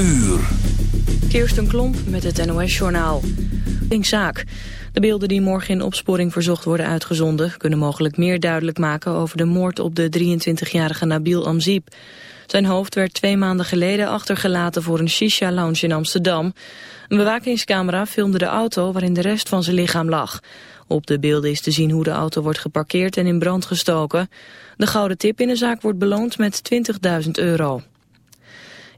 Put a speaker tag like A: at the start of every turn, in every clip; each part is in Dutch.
A: uur.
B: Kirsten Klomp met het NOS-journaal. Zaak. De beelden die morgen in opsporing verzocht worden uitgezonden... kunnen mogelijk meer duidelijk maken over de moord op de 23-jarige Nabil Amziep. Zijn hoofd werd twee maanden geleden achtergelaten voor een shisha-lounge in Amsterdam. Een bewakingscamera filmde de auto waarin de rest van zijn lichaam lag. Op de beelden is te zien hoe de auto wordt geparkeerd en in brand gestoken. De gouden tip in de zaak wordt beloond met 20.000 euro.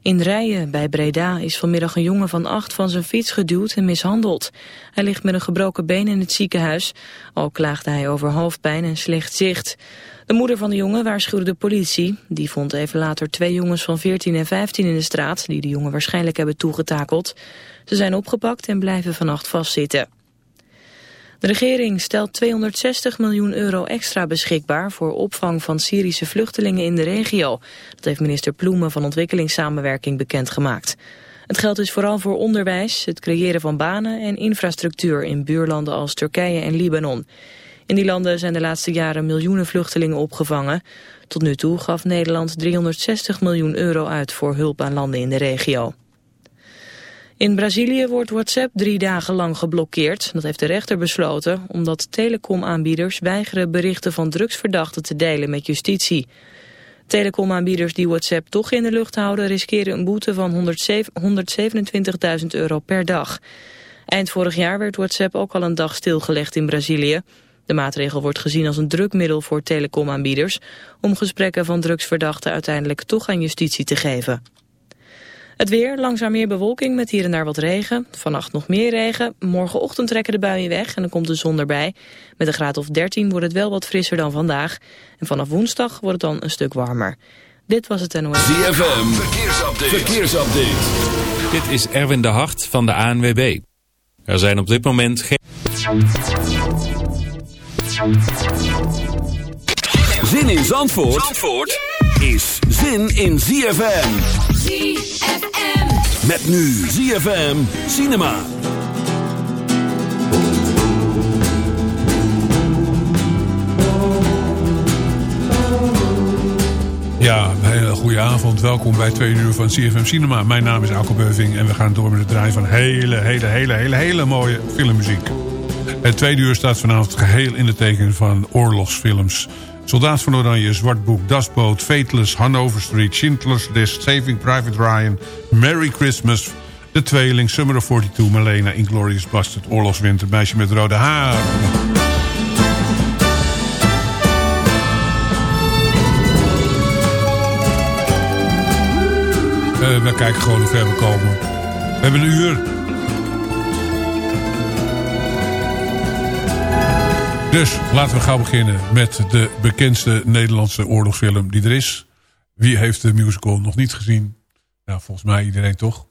B: In Rijen bij Breda is vanmiddag een jongen van acht van zijn fiets geduwd en mishandeld. Hij ligt met een gebroken been in het ziekenhuis. Ook klaagde hij over hoofdpijn en slecht zicht. De moeder van de jongen waarschuwde de politie. Die vond even later twee jongens van 14 en 15 in de straat... die de jongen waarschijnlijk hebben toegetakeld. Ze zijn opgepakt en blijven vannacht vastzitten. De regering stelt 260 miljoen euro extra beschikbaar voor opvang van Syrische vluchtelingen in de regio. Dat heeft minister Ploemen van Ontwikkelingssamenwerking bekendgemaakt. Het geld is vooral voor onderwijs, het creëren van banen en infrastructuur in buurlanden als Turkije en Libanon. In die landen zijn de laatste jaren miljoenen vluchtelingen opgevangen. Tot nu toe gaf Nederland 360 miljoen euro uit voor hulp aan landen in de regio. In Brazilië wordt WhatsApp drie dagen lang geblokkeerd. Dat heeft de rechter besloten, omdat telecomaanbieders weigeren berichten van drugsverdachten te delen met justitie. Telecomaanbieders die WhatsApp toch in de lucht houden riskeren een boete van 127.000 euro per dag. Eind vorig jaar werd WhatsApp ook al een dag stilgelegd in Brazilië. De maatregel wordt gezien als een drukmiddel voor telecomaanbieders... om gesprekken van drugsverdachten uiteindelijk toch aan justitie te geven. Het weer, langzaam meer bewolking met hier en daar wat regen. Vannacht nog meer regen. Morgenochtend trekken de buien weg en dan komt de zon erbij. Met een graad of 13 wordt het wel wat frisser dan vandaag. En vanaf woensdag wordt het dan een stuk warmer. Dit was het NOS.
A: ZFM, verkeersupdate. verkeersupdate.
C: Dit is Erwin de Hart van de ANWB. Er zijn op dit moment geen...
A: Zin in Zandvoort, Zandvoort is zin in ZFM.
D: ZFM.
A: Met nu ZFM Cinema.
E: Ja, een hele goede avond. Welkom bij twee uur van CFM Cinema. Mijn naam is Alko Beuving en we gaan door met het draaien van hele, hele, hele, hele, hele mooie filmmuziek. Het tweede uur staat vanavond geheel in de teken van oorlogsfilms. Soldaat van Oranje, Zwartboek, Dasboot, Fateless, Hanover Street, Schindler's List, Saving Private Ryan, Merry Christmas, De Tweeling, Summer of 42, Malena, Inglorious Bastard, Oorlogswinter, Meisje met rode haar. Uh, we kijken gewoon hoe ver we komen. We hebben een uur. Dus laten we gauw beginnen met de bekendste Nederlandse oorlogsfilm die er is. Wie heeft de musical nog niet gezien? Nou, volgens mij iedereen toch?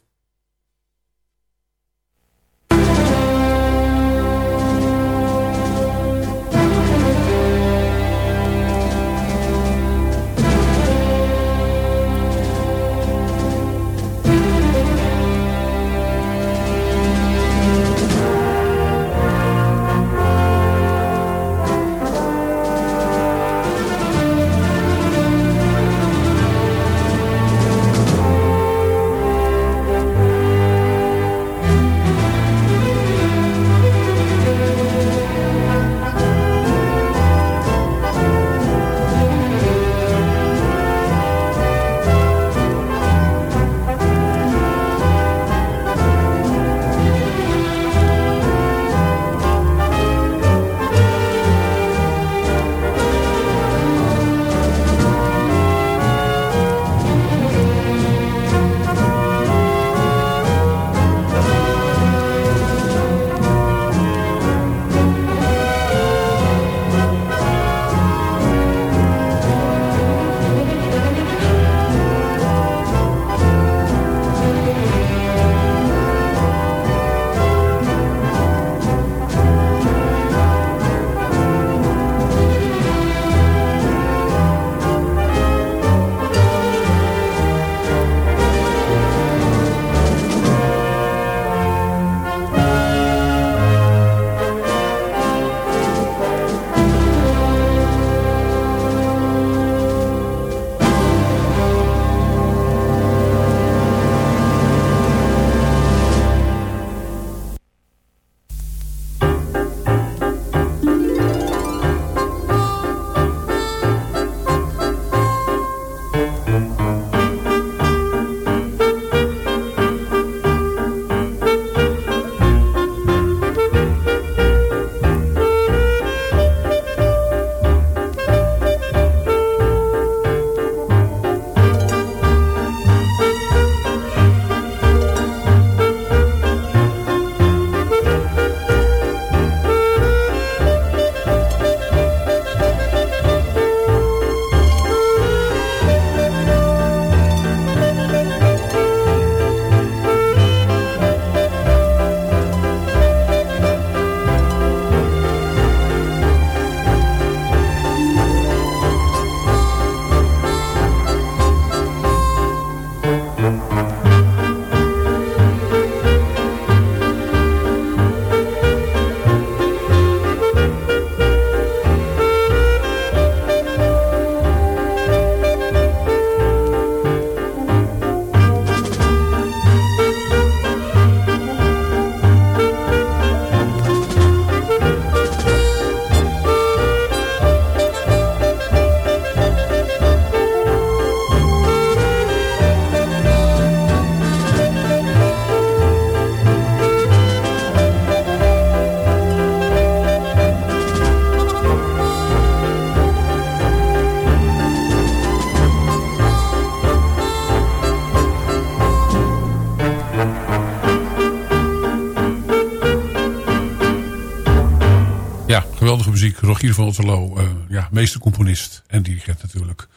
E: Rogier van Otterlo, uh, ja, meestercomponist en dirigent natuurlijk.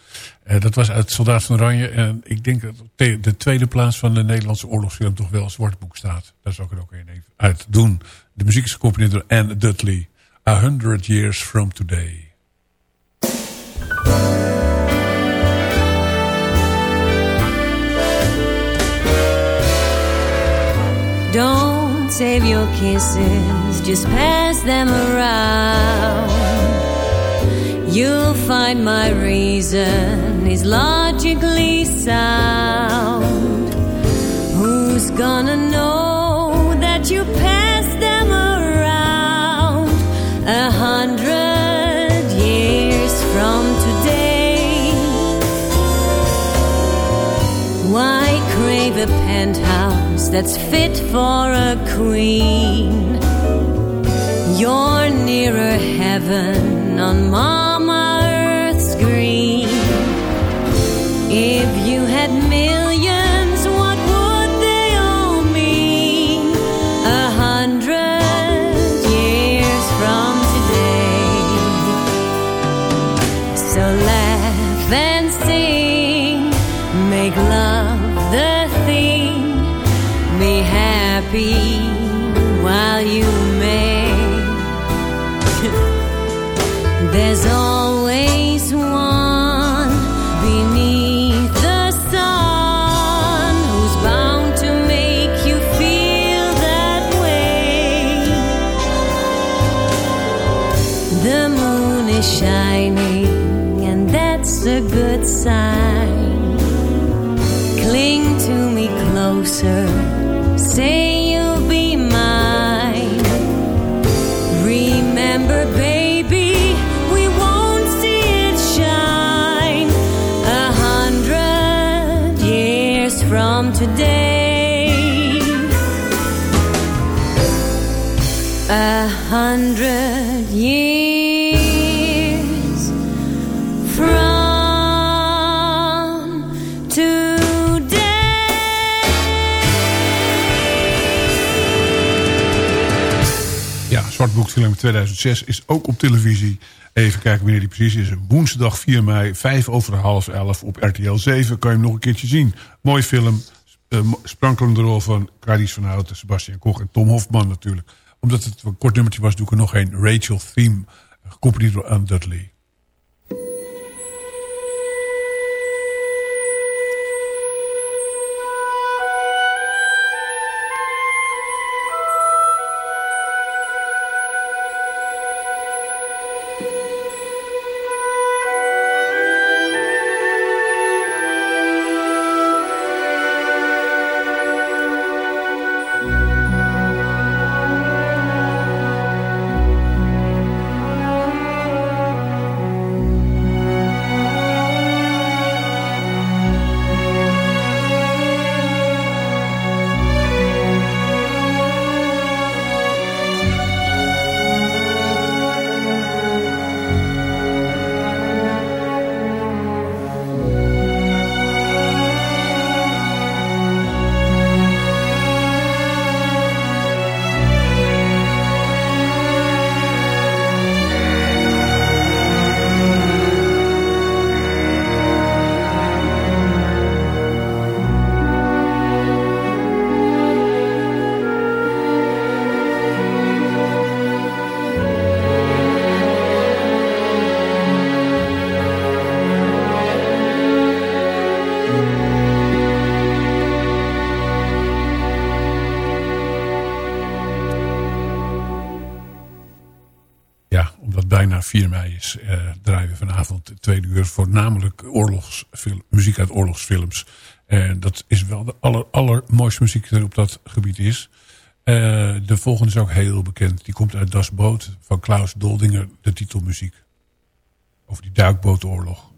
E: Uh, dat was uit Soldaat van Oranje. En ik denk dat de tweede plaats van de Nederlandse oorlogsfilm toch wel Zwartboek staat. Daar zou ik er ook een even uit doen. De muziek is gecomponeerd door Anne Dudley. A Hundred Years From Today.
D: Don't save your kisses, just pass them around. You'll find my reason is logically sound. Who's gonna know that you pass them around a hundred years from today? Why crave a penthouse? that's fit for a queen. You're nearer heaven on Mama Earth's green. If you had millions, what would they all mean? A hundred years from today. So laugh and sing, make love the theme. Be happy while you is.
E: Zwartboekfilm 2006 is ook op televisie. Even kijken wanneer die precies is. Woensdag 4 mei, 5 over half 11 op RTL 7. Kan je hem nog een keertje zien. Mooi film. Uh, sprankelende rol van Carice van Houten, Sebastian Koch en Tom Hofman natuurlijk omdat het een kort nummertje was, doe ik er nog een Rachel Theme. Gecomponeerd door Anne Dudley. Allermooiste muziek er op dat gebied is. Uh, de volgende is ook heel bekend. Die komt uit Das Boot van Klaus Doldinger, de titelmuziek. Over die duikbootoorlog.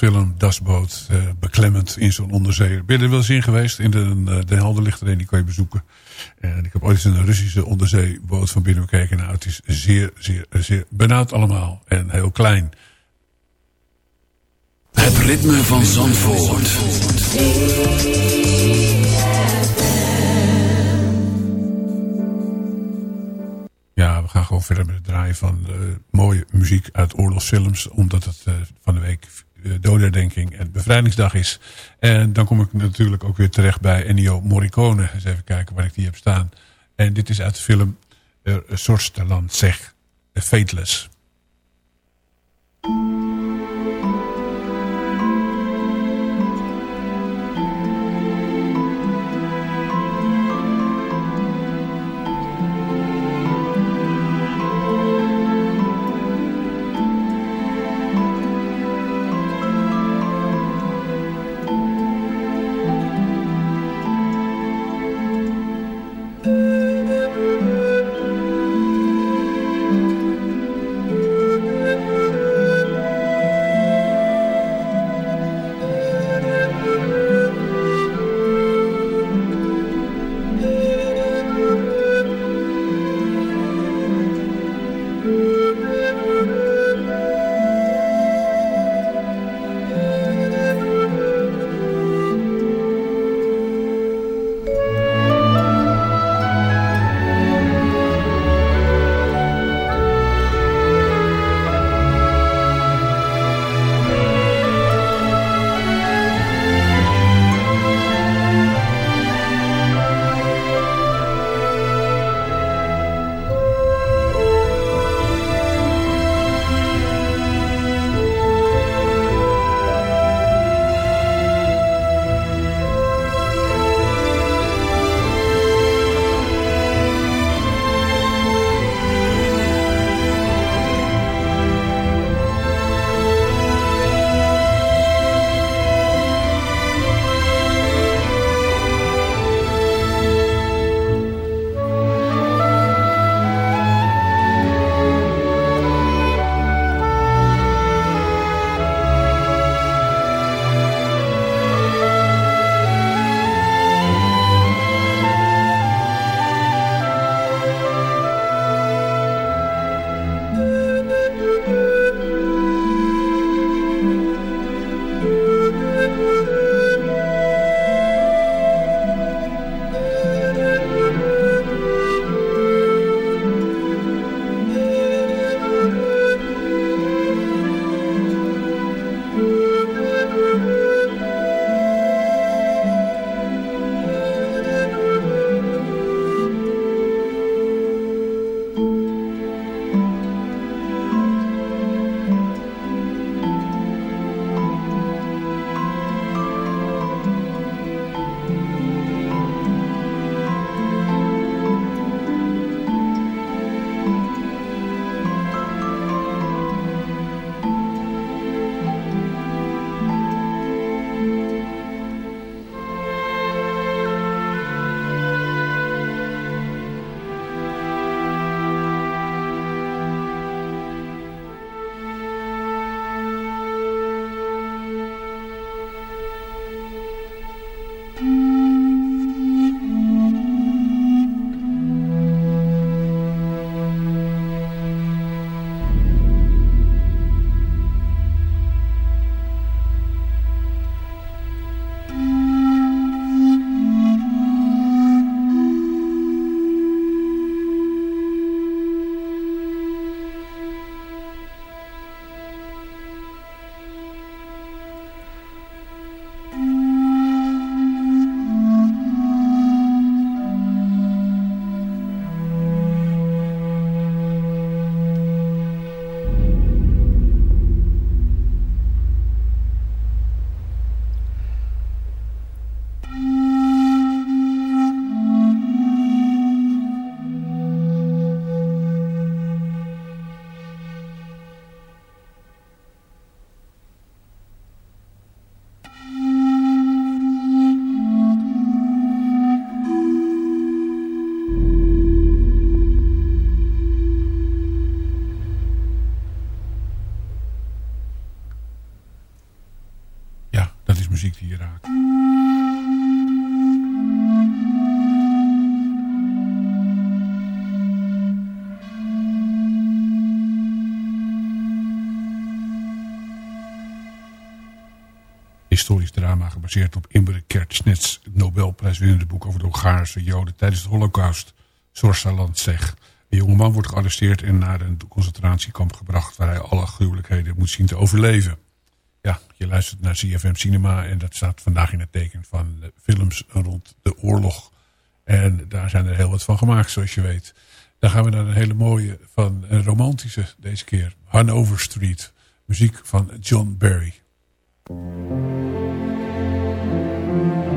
E: Film Dasboot. Uh, beklemmend in zo'n onderzeeër. Ben je er wel eens in geweest? In de, uh, de helder ligt er die kan je bezoeken. En ik heb ooit een Russische onderzeeboot van binnen bekeken. Nou, het is zeer, zeer, zeer benauwd allemaal. En heel klein.
A: Het ritme van Zandvoort.
E: Ja, we gaan gewoon verder met het draaien van uh, mooie muziek uit oorlogsfilms. Omdat het uh, van de week dodenherdenking en bevrijdingsdag is. En dan kom ik natuurlijk ook weer terecht bij Ennio Morricone. Eens even kijken waar ik die heb staan. En dit is uit de film Sorsteland zeg, Fateless. Op Imre Kertsnets Nobelprijswinnende boek over de Hongaarse Joden tijdens de Holocaust, Sorsaland zegt. Een jongeman wordt gearresteerd en naar een concentratiekamp gebracht waar hij alle gruwelijkheden moet zien te overleven. Ja, je luistert naar CFM Cinema en dat staat vandaag in het teken van films rond de oorlog. En daar zijn er heel wat van gemaakt, zoals je weet. Dan gaan we naar een hele mooie, van een romantische deze keer. Hanover Street, muziek van John Barry. thank you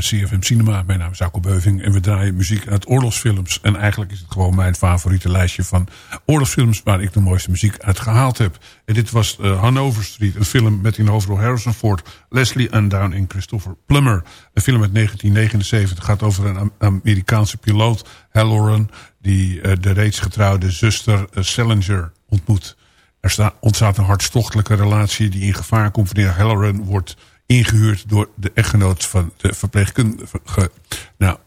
E: CFM Cinema. Mijn naam is Alko Beuving en we draaien muziek uit oorlogsfilms. En eigenlijk is het gewoon mijn favoriete lijstje van oorlogsfilms... waar ik de mooiste muziek uit gehaald heb. En dit was uh, Hanover Street, een film met in hoofdrol Harrison Ford... Leslie Undown en Christopher Plummer. Een film uit 1979 gaat over een Amerikaanse piloot, Halloran... die uh, de reeds getrouwde zuster uh, Salinger ontmoet. Er ontstaat een hartstochtelijke relatie die in gevaar komt... wanneer Halloran wordt ingehuurd door de echtgenoot van de verpleegkundige. Nou,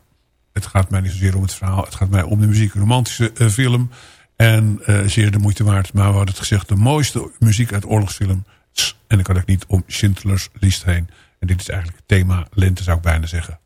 E: het gaat mij niet zozeer om het verhaal. Het gaat mij om de muziek. Een romantische uh, film. En uh, zeer de moeite waard. Maar we hadden het gezegd. De mooiste muziek uit oorlogsfilm. En dan kan ik niet om Schindler's List heen. En dit is eigenlijk het thema lente zou ik bijna zeggen.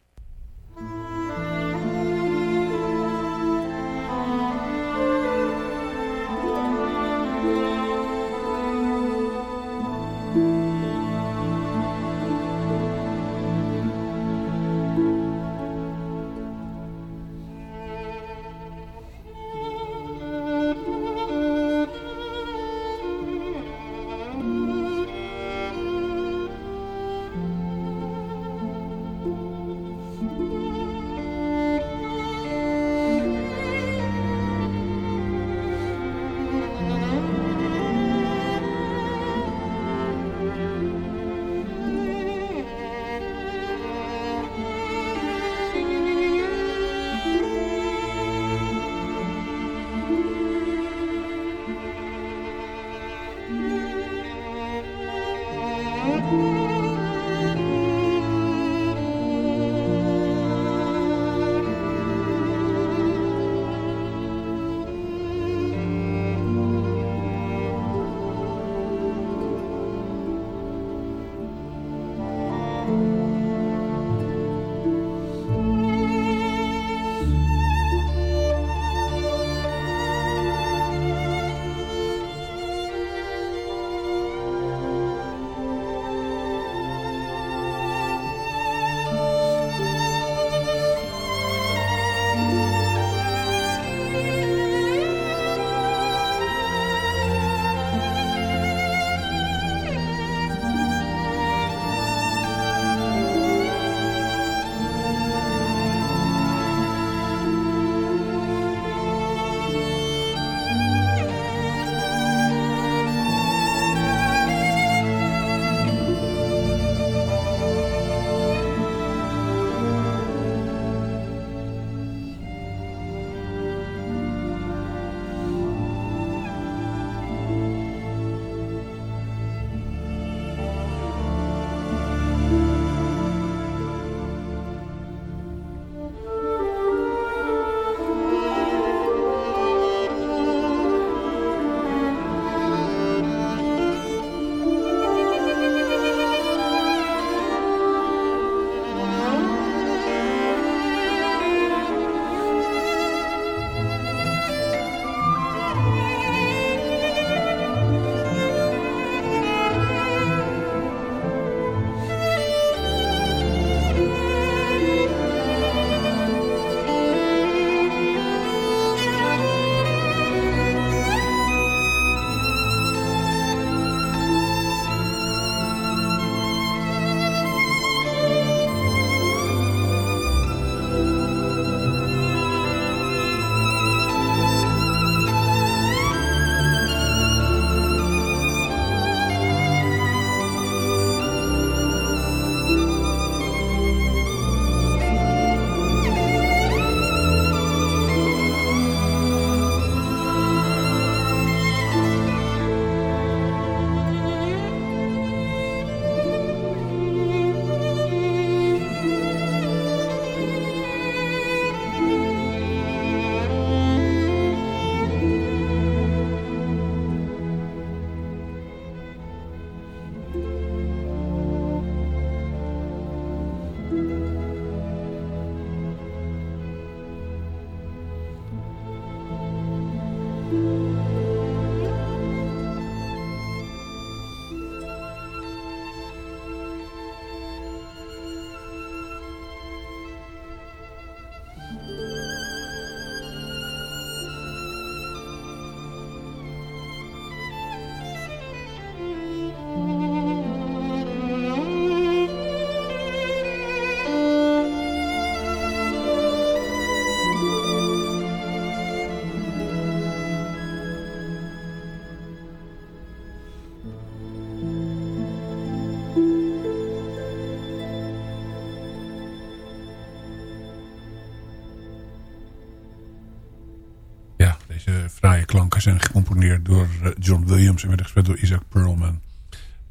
E: Fraaie klanken zijn gecomponeerd door eh, John Williams en werden gespeeld door Isaac Perlman.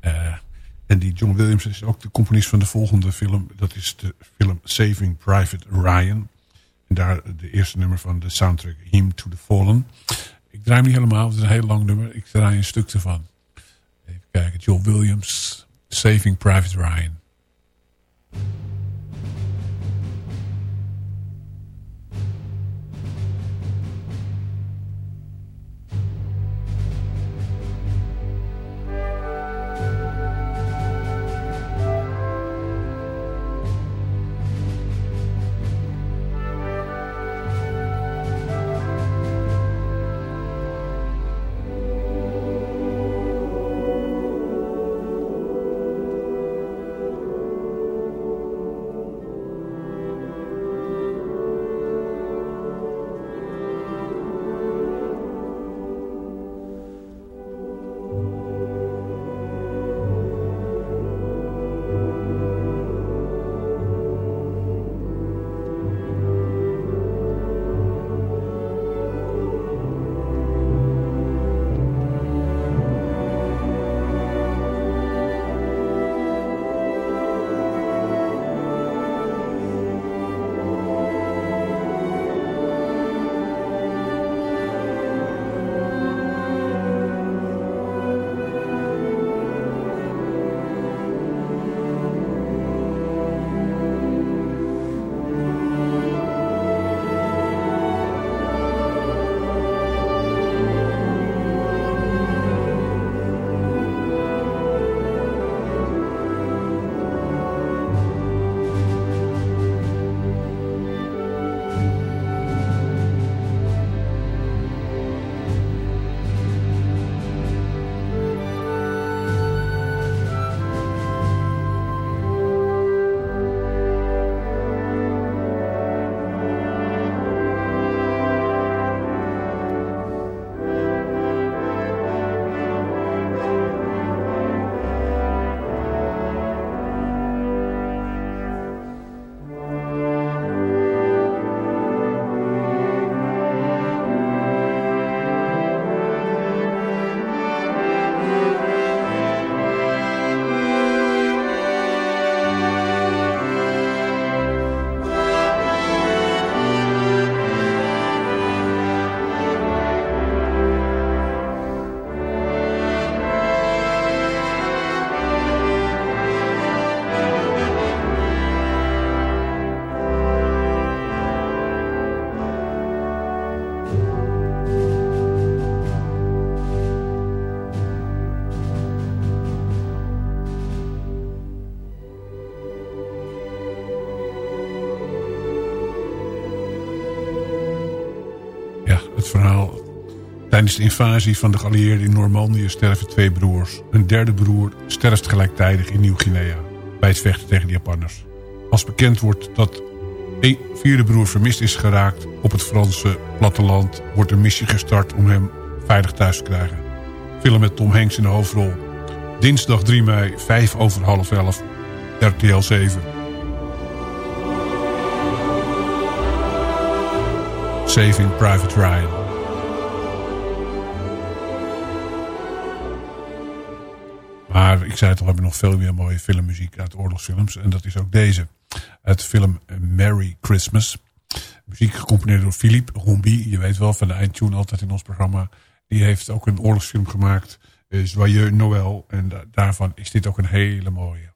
E: Uh, en die John Williams is ook de componist van de volgende film. Dat is de film Saving Private Ryan. En daar de eerste nummer van de soundtrack Hymn to the Fallen. Ik draai hem niet helemaal, het is een heel lang nummer. Ik draai een stuk ervan. Even kijken, John Williams, Saving Private Ryan. Tijdens de invasie van de geallieerden in Normandië sterven twee broers. Een derde broer sterft gelijktijdig in Nieuw-Guinea. Bij het vechten tegen de Japanners. Als bekend wordt dat een vierde broer vermist is geraakt op het Franse platteland... wordt een missie gestart om hem veilig thuis te krijgen. Film met Tom Hanks in de hoofdrol. Dinsdag 3 mei, 5 over half 11, RTL 7. Saving Private Ryan. Ik zei het al, we hebben nog veel meer mooie filmmuziek uit oorlogsfilms. En dat is ook deze. Uit de film Merry Christmas. Muziek gecomponeerd door Philippe Rombi. Je weet wel, van de eindtune altijd in ons programma. Die heeft ook een oorlogsfilm gemaakt. Uh, Joyeux Noël. En daarvan is dit ook een hele mooie.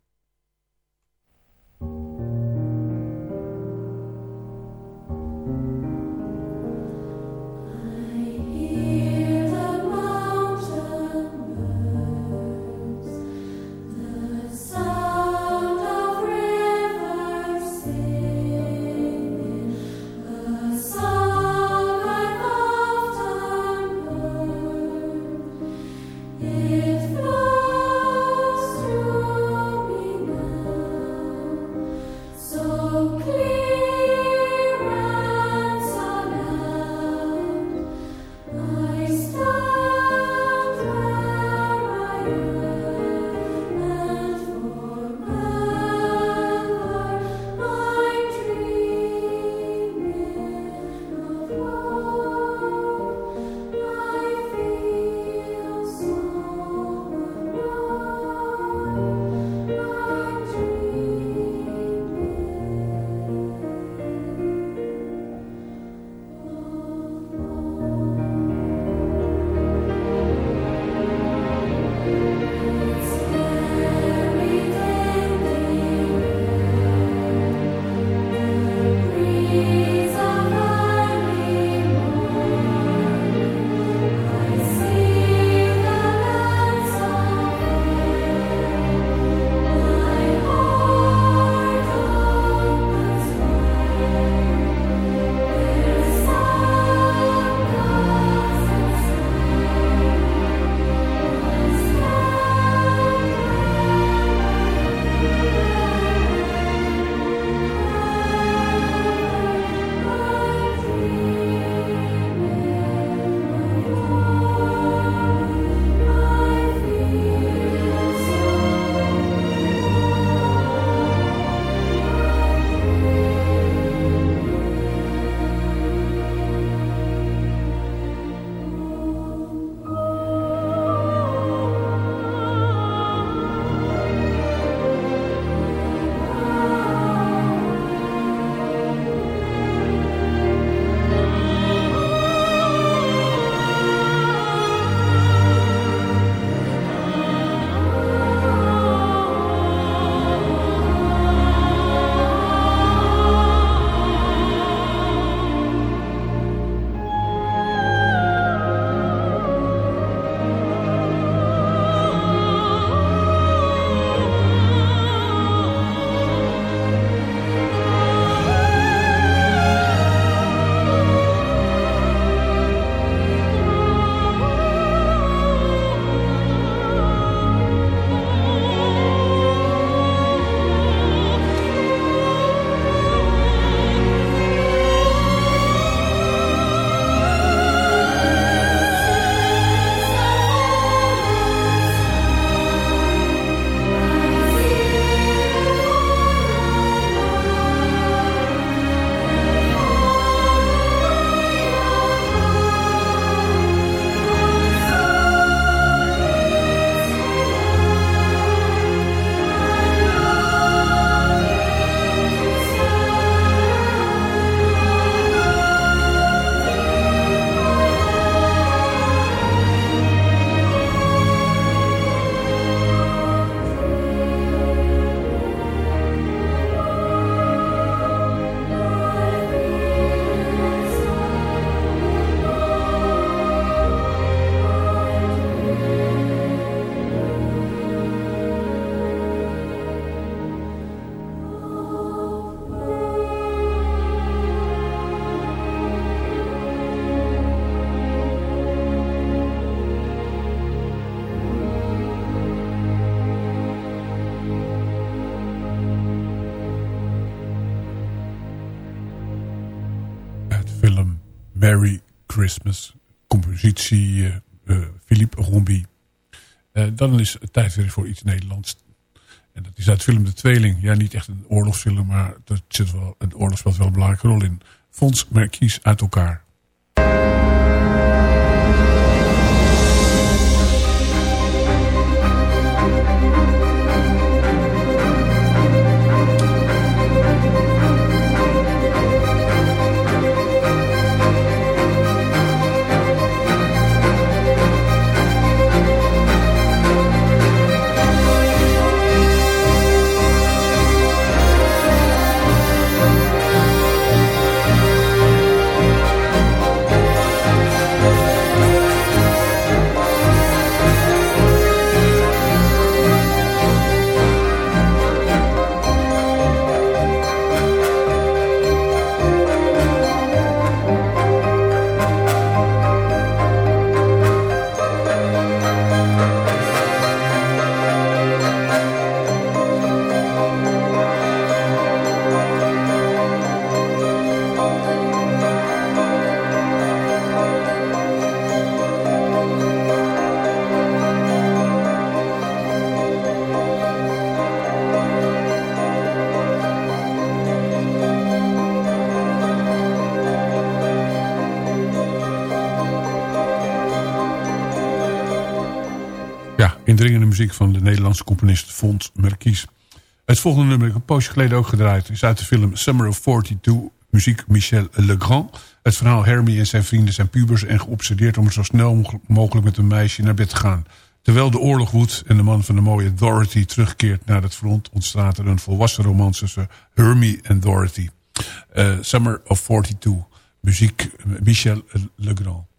E: Merry Christmas. Compositie uh, Philippe Rombi. Uh, dan is het tijd weer voor iets Nederlands. En dat is uit film De Tweeling. Ja, niet echt een oorlogsfilm, maar er zit wel, een oorlog speelt wel een belangrijke rol in. Fons Merkies uit elkaar. Muziek van de Nederlandse componist Fons Merkies. Het volgende nummer, ik heb een poosje geleden ook gedraaid... is uit de film Summer of 42, muziek Michel Legrand. Het verhaal Hermie en zijn vrienden zijn pubers... en geobsedeerd om zo snel mogelijk met een meisje naar bed te gaan. Terwijl de oorlog woedt en de man van de mooie Dorothy terugkeert naar het front... ontstaat er een volwassen romans tussen Hermie en Dorothy. Uh, Summer of 42, muziek Michel Legrand.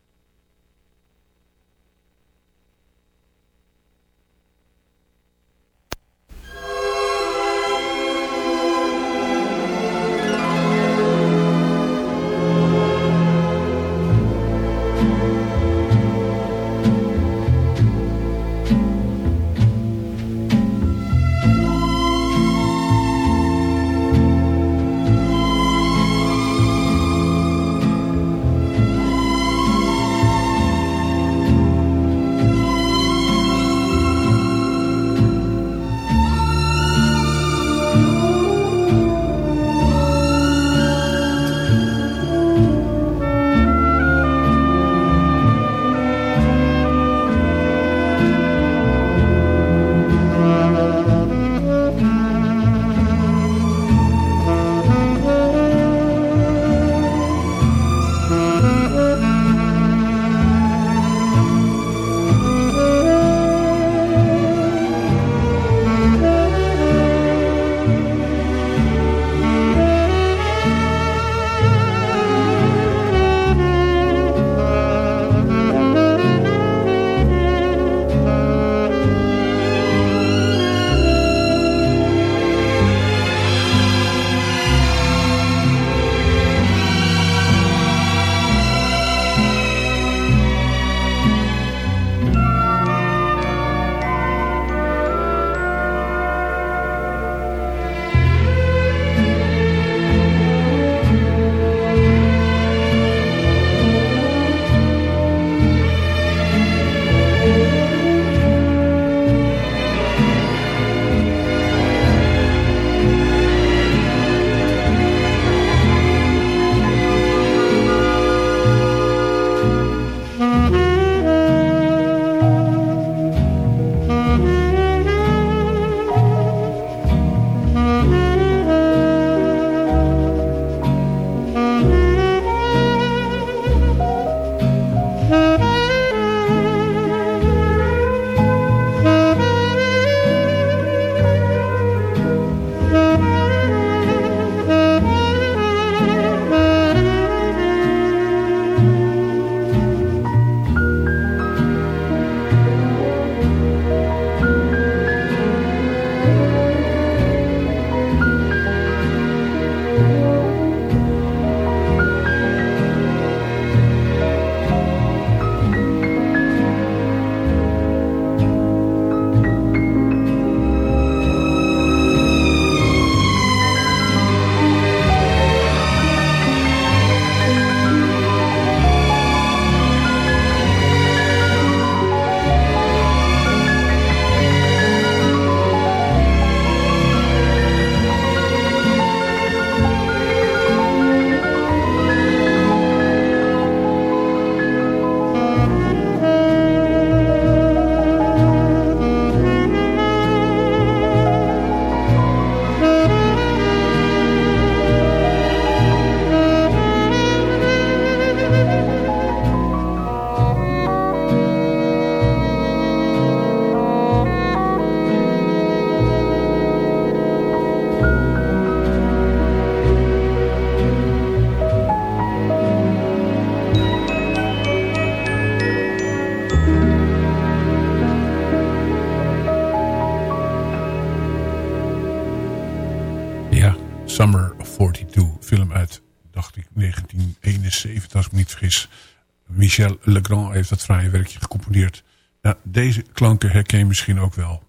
E: Michel Legrand heeft dat fraaie werkje gecomponeerd. Nou, deze klanken herken je misschien ook wel.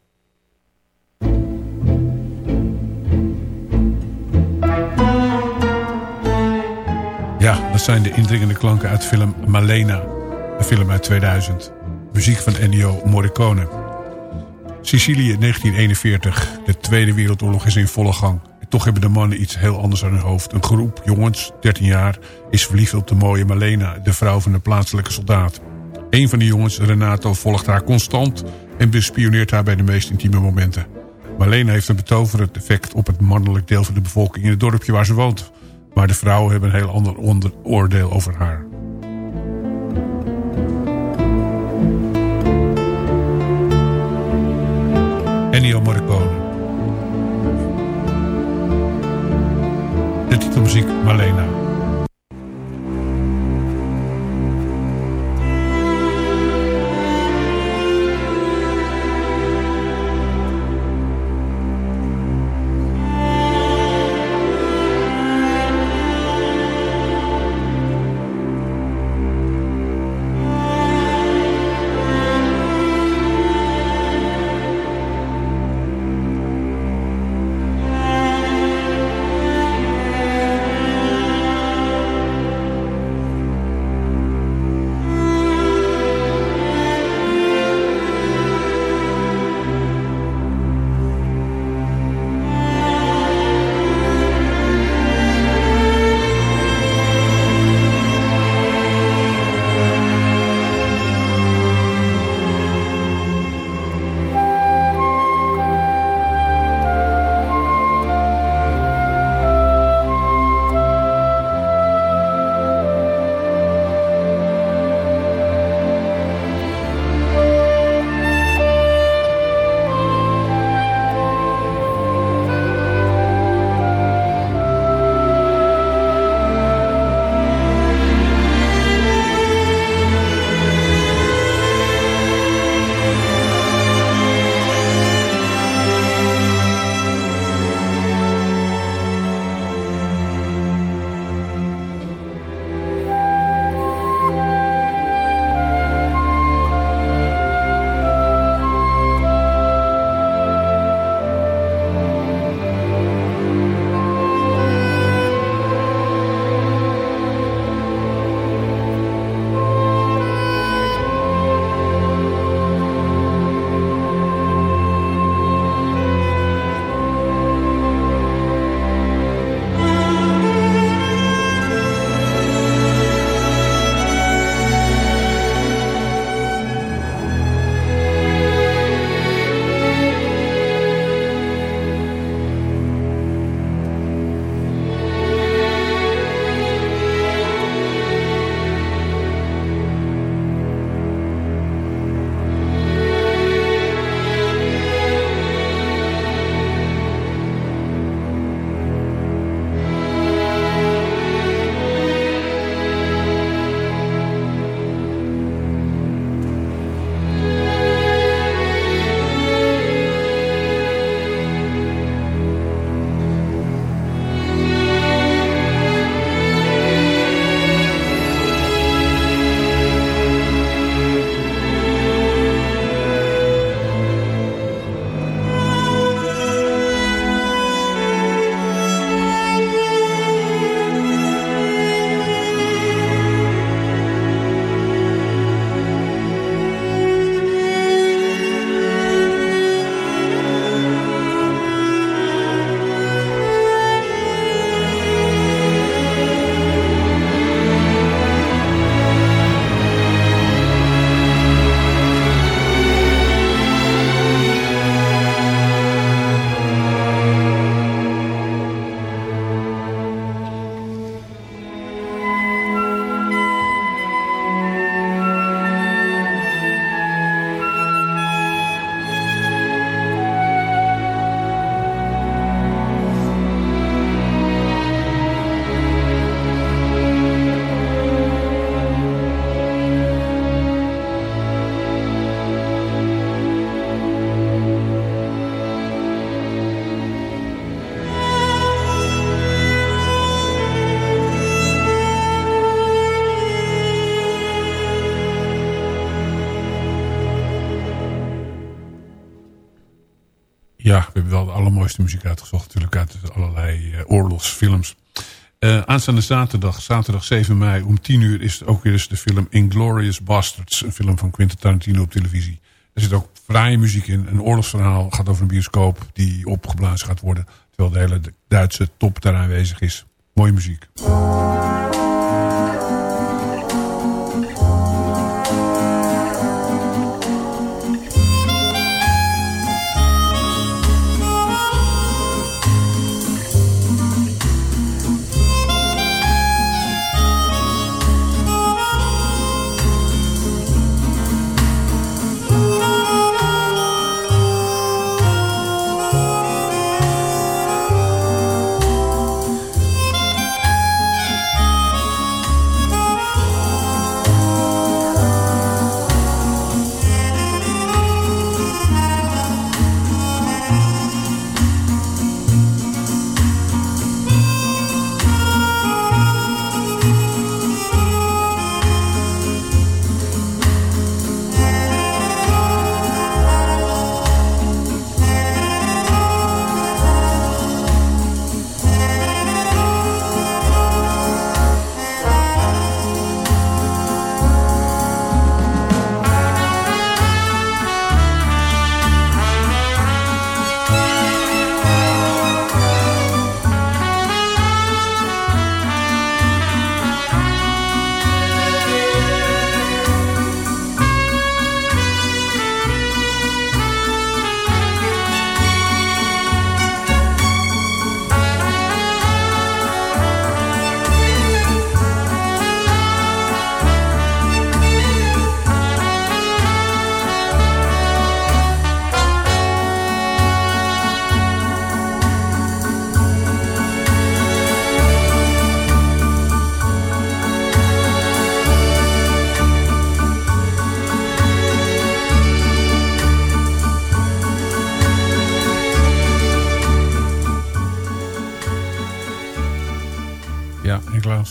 E: Ja, dat zijn de indringende klanken uit film Malena. Een film uit 2000. Muziek van Ennio Morricone. Sicilië 1941. De Tweede Wereldoorlog is in volle gang. Toch hebben de mannen iets heel anders aan hun hoofd. Een groep jongens, 13 jaar, is verliefd op de mooie Malena... de vrouw van de plaatselijke soldaat. Een van die jongens, Renato, volgt haar constant... en bespioneert haar bij de meest intieme momenten. Malena heeft een betoverend effect op het mannelijk deel van de bevolking... in het dorpje waar ze woont. Maar de vrouwen hebben een heel ander oordeel over haar. Ennio Morricone. De titelmuziek Malena. Allermooiste muziek uitgezocht. Natuurlijk uit allerlei uh, oorlogsfilms. Uh, aanstaande zaterdag, zaterdag 7 mei om 10 uur... is ook weer eens de film Inglorious Bastards. Een film van Quentin Tarantino op televisie. Er zit ook fraaie muziek in. Een oorlogsverhaal gaat over een bioscoop die opgeblazen gaat worden. Terwijl de hele Duitse top daar aanwezig is. Mooie muziek.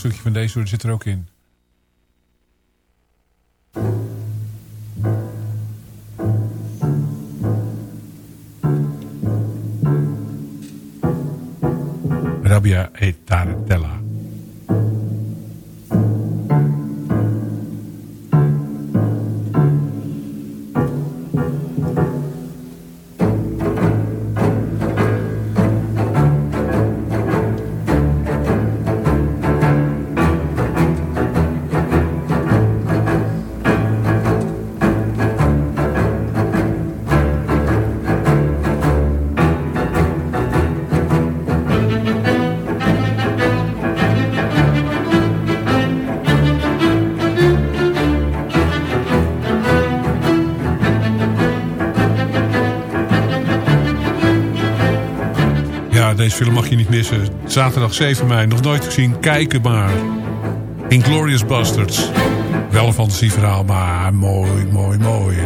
E: Stukje van deze zit er ook in. Rabia e Tarantella. Deze film mag je niet missen. Zaterdag 7 mei, nog nooit gezien, kijken maar. Inglorious Bastards. Wel een fantasieverhaal, maar mooi, mooi, mooi.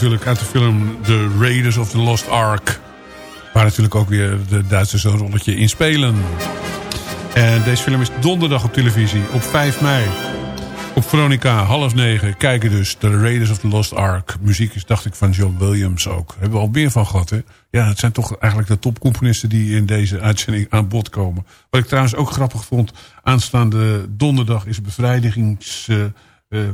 E: Natuurlijk uit de film The Raiders of the Lost Ark. Waar natuurlijk ook weer de Duitsers een rolletje in spelen. En deze film is donderdag op televisie op 5 mei. Op Veronica, half negen, kijken dus The Raiders of the Lost Ark. Muziek is, dacht ik, van John Williams ook. Hebben we al meer van gehad, hè? Ja, het zijn toch eigenlijk de topcomponisten die in deze uitzending aan bod komen. Wat ik trouwens ook grappig vond, aanstaande donderdag is bevrijdigingsdag. Uh, uh,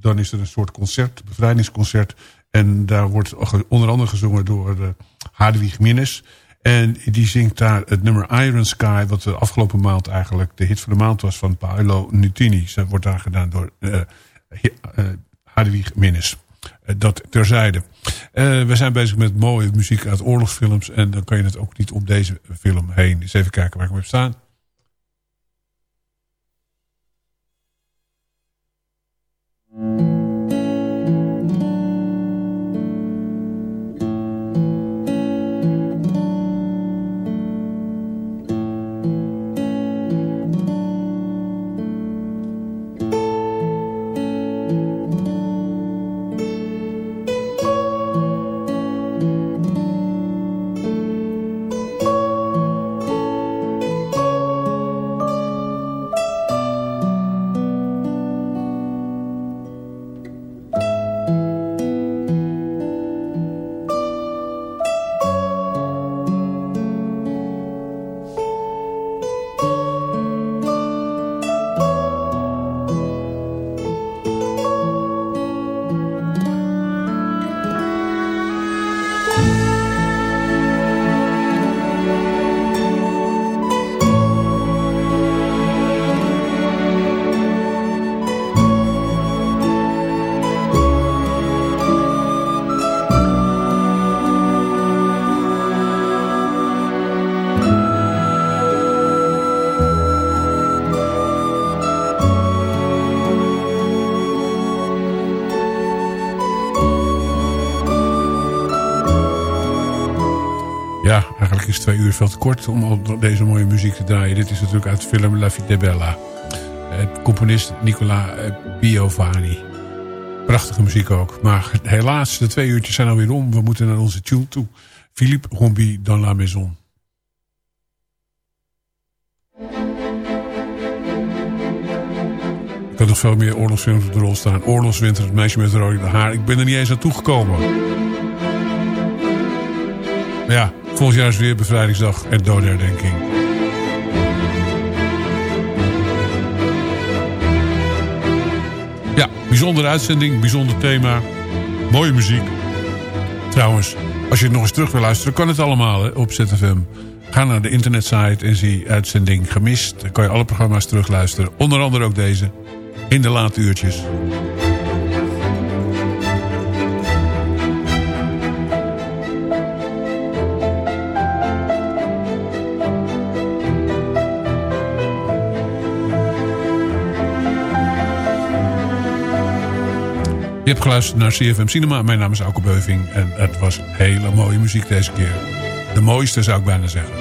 E: Dan is er een soort concert, bevrijdingsconcert. En daar wordt onder andere gezongen door uh, Hadewig Minnes. En die zingt daar het nummer Iron Sky... wat de afgelopen maand eigenlijk de hit van de maand was van Paolo Nutini. Dat wordt daar gedaan door uh, Minnes. Dat terzijde. We zijn bezig met mooie muziek uit oorlogsfilms... en dan kan je het ook niet om deze film heen. Dus even kijken waar ik hem heb staan. Is te kort om deze mooie muziek te draaien. Dit is natuurlijk uit de film La Vita Bella. Componist Nicola Piovani. Prachtige muziek ook. Maar helaas, de twee uurtjes zijn alweer om. We moeten naar onze tune toe. Philippe Rombi dans la maison. Ik had nog veel meer oorlogsfilms op de rol staan. Oorlogswinter, het meisje met rode haar. Ik ben er niet eens aan toegekomen. Ja, volgend jaar is weer bevrijdingsdag en dodenherdenking. Ja, bijzondere uitzending, bijzonder thema. Mooie muziek. Trouwens, als je het nog eens terug wil luisteren... kan het allemaal hè, op ZFM. Ga naar de internetsite en zie uitzending gemist. Dan kan je alle programma's terugluisteren. Onder andere ook deze. In de late uurtjes. Je hebt geluisterd naar CFM Cinema. Mijn naam is Auke Beuving. En het was hele mooie muziek deze keer. De mooiste zou ik bijna zeggen.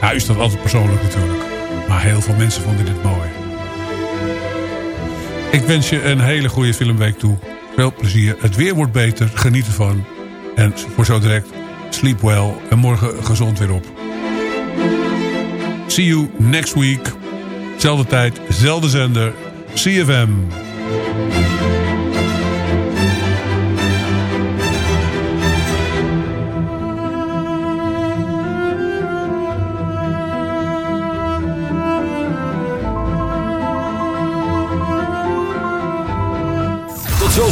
E: Nou is dat altijd persoonlijk natuurlijk. Maar heel veel mensen vonden dit mooi. Ik wens je een hele goede filmweek toe. Veel plezier. Het weer wordt beter. Geniet ervan. En voor zo direct, sleep well. En morgen gezond weer op. See you next week. Zelfde tijd, zelfde zender. CFM.